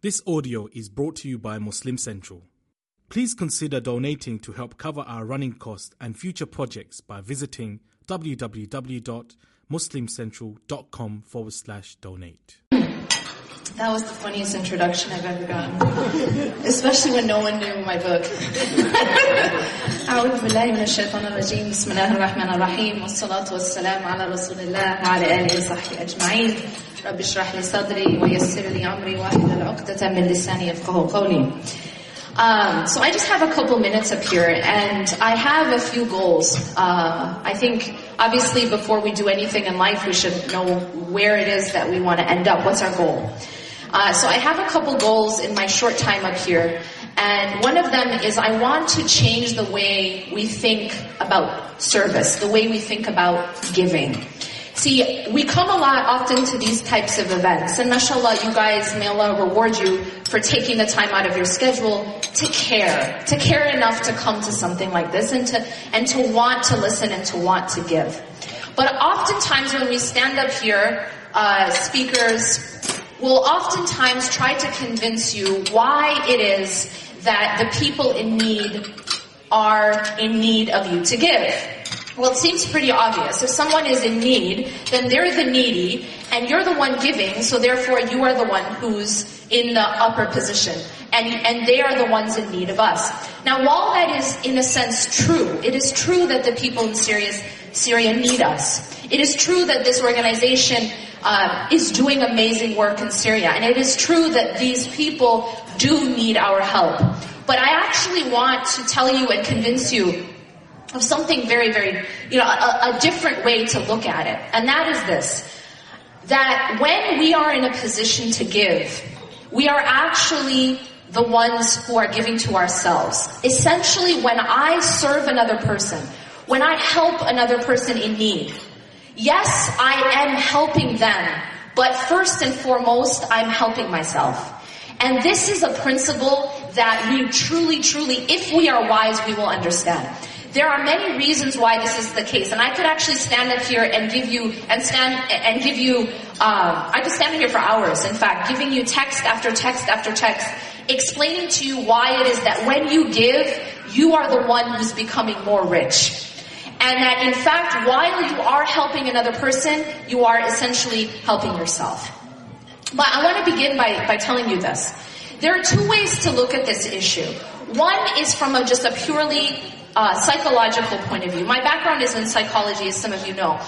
This audio is brought to you by Muslim Central. Please consider donating to help cover our running costs and future projects by visiting www.muslimcentral.com forward slash donate. That was the funniest introduction I've ever gotten. Especially when no one knew my book. أعوذ بالله من الشيطان الرجيم بسم الله الرحمن الرحيم والصلاة والسلام على رسول الله وعلى آله وصحبه أجمعين رب اشرح لي صدري ويسر لي أمري واحلل عقدة من لساني يفقه قولي um, so I just have a couple minutes up here, and I have a few goals. Uh, I think, obviously, before we do anything in life, we should know where it is that we want to end up. What's our goal? Uh, so I have a couple goals in my short time up here, and one of them is I want to change the way we think about service, the way we think about giving. See, we come a lot often to these types of events, and mashallah, you guys, may Allah reward you for taking the time out of your schedule to care, to care enough to come to something like this and to, and to want to listen and to want to give. But oftentimes when we stand up here, uh, speakers will oftentimes try to convince you why it is that the people in need are in need of you to give. Well, it seems pretty obvious. If someone is in need, then they're the needy, and you're the one giving, so therefore you are the one who's in the upper position. And, and they are the ones in need of us. Now, while that is in a sense true, it is true that the people in Syria, Syria need us. It is true that this organization uh, is doing amazing work in Syria, and it is true that these people do need our help. But I actually want to tell you and convince you of something very, very, you know, a, a, different way to look at it. And that is this. That when we are in a position to give, we are actually the ones who are giving to ourselves. Essentially, when I serve another person, when I help another person in need, yes, I am helping them, but first and foremost, I'm helping myself. And this is a principle that we truly, truly, if we are wise, we will understand. There are many reasons why this is the case, and I could actually stand up here and give you and stand and give you. Uh, I could stand here for hours. In fact, giving you text after text after text, explaining to you why it is that when you give, you are the one who's becoming more rich. And that in fact, while you are helping another person, you are essentially helping yourself. But I want to begin by, by telling you this. There are two ways to look at this issue. One is from a, just a purely uh, psychological point of view. My background is in psychology, as some of you know.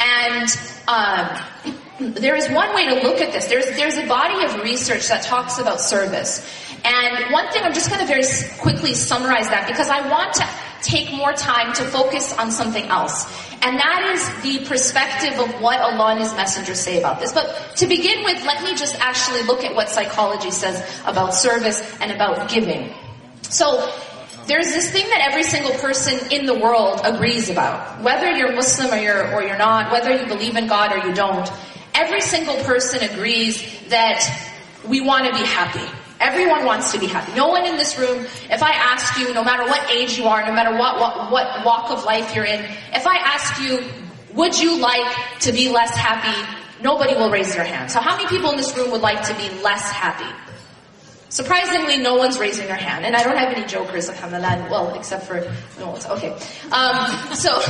And um, there is one way to look at this. There's, there's a body of research that talks about service. And one thing, I'm just going to very quickly summarize that because I want to take more time to focus on something else. And that is the perspective of what Allah and His Messenger say about this. But to begin with, let me just actually look at what psychology says about service and about giving. So, there's this thing that every single person in the world agrees about. Whether you're Muslim or you're, or you're not, whether you believe in God or you don't, every single person agrees that we want to be happy. Everyone wants to be happy. No one in this room, if I ask you, no matter what age you are, no matter what, what, what walk of life you're in, if I ask you, would you like to be less happy? Nobody will raise their hand. So how many people in this room would like to be less happy? Surprisingly, no one's raising their hand, and I don't have any jokers, alhamdulillah, well, except for, no one's, okay. Um, so,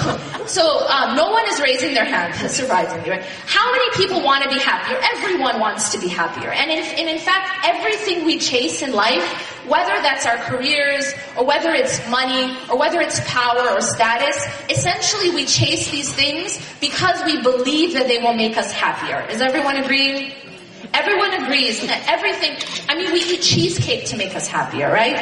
so, um, no one is raising their hand, surprisingly, right? How many people want to be happier? Everyone wants to be happier. And in, and in fact, everything we chase in life, whether that's our careers, or whether it's money, or whether it's power or status, essentially we chase these things because we believe that they will make us happier. Is everyone agreeing? Everyone agrees that everything, I mean, we eat cheesecake to make us happier, right?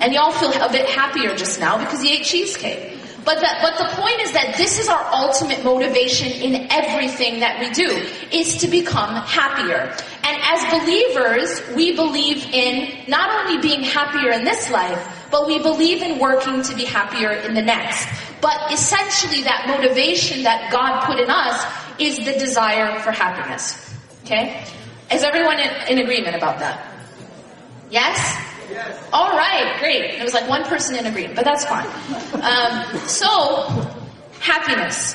And y'all feel a bit happier just now because you ate cheesecake. But the, but the point is that this is our ultimate motivation in everything that we do, is to become happier. And as believers, we believe in not only being happier in this life, but we believe in working to be happier in the next. But essentially that motivation that God put in us is the desire for happiness. Okay? Is everyone in, in agreement about that? Yes? Yes. All right, great. There was like one person in agreement, but that's fine. Um, so, happiness.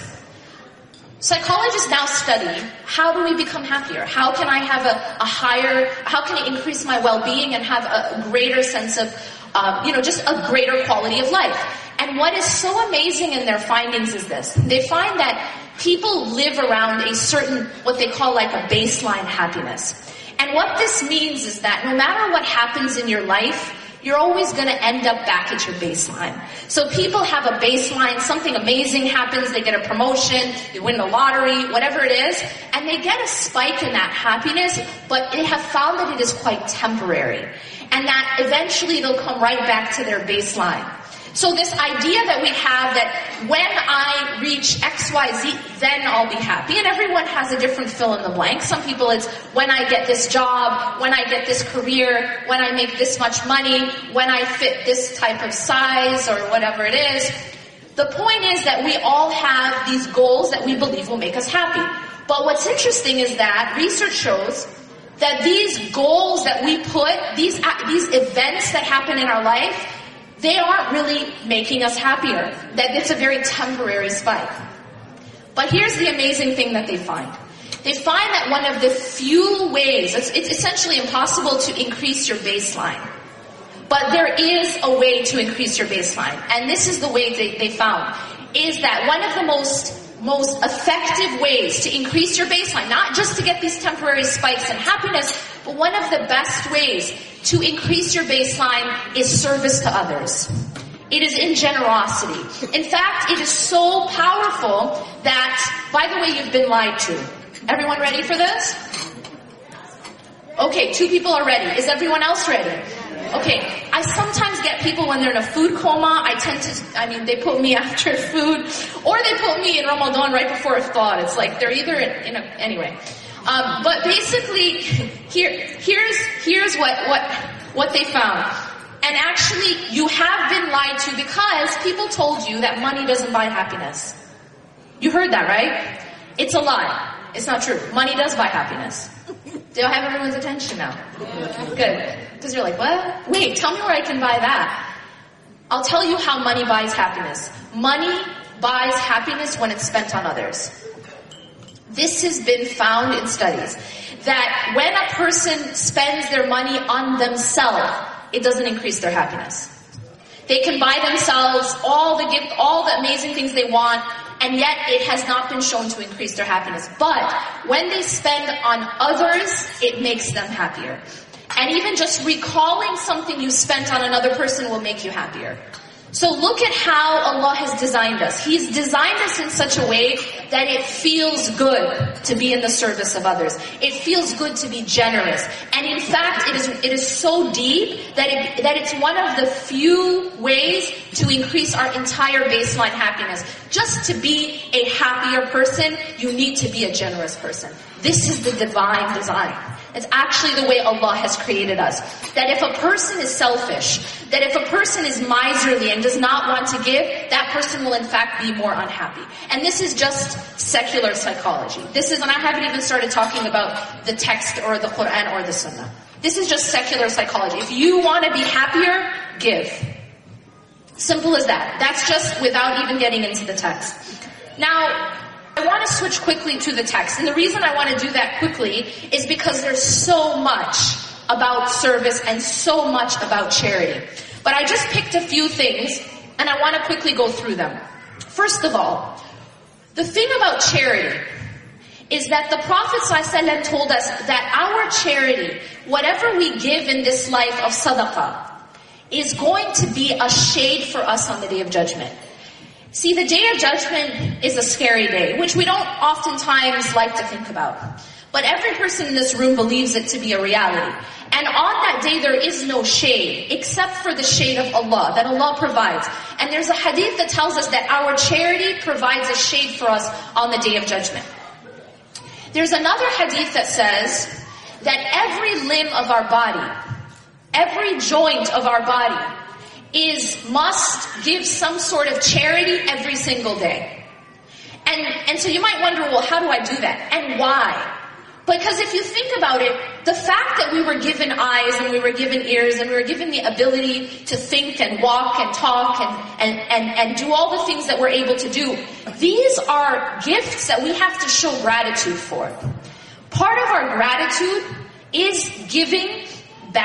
Psychologists now study how do we become happier? How can I have a, a higher, how can I increase my well-being and have a greater sense of, uh, you know, just a greater quality of life? And what is so amazing in their findings is this. They find that people live around a certain, what they call like a baseline happiness. And what this means is that no matter what happens in your life, you're always going to end up back at your baseline. So people have a baseline, something amazing happens, they get a promotion, they win the lottery, whatever it is, and they get a spike in that happiness, but they have found that it is quite temporary. And that eventually they'll come right back to their baseline. So this idea that we have that when I reach X, Y, Z, then I'll be happy. And everyone has a different fill in the blank. Some people it's when I get this job, when I get this career, when I make this much money, when I fit this type of size or whatever it is. The point is that we all have these goals that we believe will make us happy. But what's interesting is that research shows that these goals that we put, these, these events that happen in our life, they aren't really making us happier. That it's a very temporary spike. But here's the amazing thing that they find. They find that one of the few ways, it's, it's essentially impossible to increase your baseline. But there is a way to increase your baseline. And this is the way they, they found, is that one of the most most effective ways to increase your baseline, not just to get these temporary spikes in happiness, but one of the best ways to increase your baseline is service to others. It is in generosity. In fact, it is so powerful that, by the way, you've been lied to. Everyone ready for this? Okay, two people are ready. Is everyone else ready? Okay, I sometimes get people when they're in a food coma. I tend to, I mean, they put me after food, or they put me in Ramadan right before a iftar. It's like they're either in, in a, anyway. Um, but basically, here, here's, here's what, what, what they found. And actually, you have been lied to because people told you that money doesn't buy happiness. You heard that, right? It's a lie. It's not true. Money does buy happiness. Do I have everyone's attention now? Good. Because you're like, what? Wait, tell me where I can buy that. I'll tell you how money buys happiness. Money buys happiness when it's spent on others. This has been found in studies that when a person spends their money on themselves, it doesn't increase their happiness. They can buy themselves all the gift, all the amazing things they want, and yet it has not been shown to increase their happiness. But when they spend on others, it makes them happier. And even just recalling something you spent on another person will make you happier. So look at how Allah has designed us. He's designed us in such a way that it feels good to be in the service of others. It feels good to be generous. And in fact, it is, it is so deep that, it, that it's one of the few ways to increase our entire baseline happiness. Just to be a happier person, you need to be a generous person. This is the divine design. It's actually the way Allah has created us. That if a person is selfish, that if a person is miserly and does not want to give, that person will in fact be more unhappy. And this is just secular psychology. This is, and I haven't even started talking about the text or the Quran or the Sunnah. This is just secular psychology. If you want to be happier, give. Simple as that. That's just without even getting into the text. Now, I want to switch quickly to the text. And the reason I want to do that quickly is because there's so much about service and so much about charity. But I just picked a few things and I want to quickly go through them. First of all, the thing about charity is that the Prophet ﷺ told us that our charity, whatever we give in this life of sadaqah, is going to be a shade for us on the day of judgment. See, the day of judgment is a scary day, which we don't oftentimes like to think about. But every person in this room believes it to be a reality. And on that day there is no shade, except for the shade of Allah, that Allah provides. And there's a hadith that tells us that our charity provides a shade for us on the day of judgment. There's another hadith that says that every limb of our body, every joint of our body is must give some sort of charity every single day. And, and so you might wonder, well, how do I do that? And why? Because if you think about it, the fact that we were given eyes and we were given ears and we were given the ability to think and walk and talk and, and, and, and do all the things that we're able to do, these are gifts that we have to show gratitude for. Part of our gratitude is giving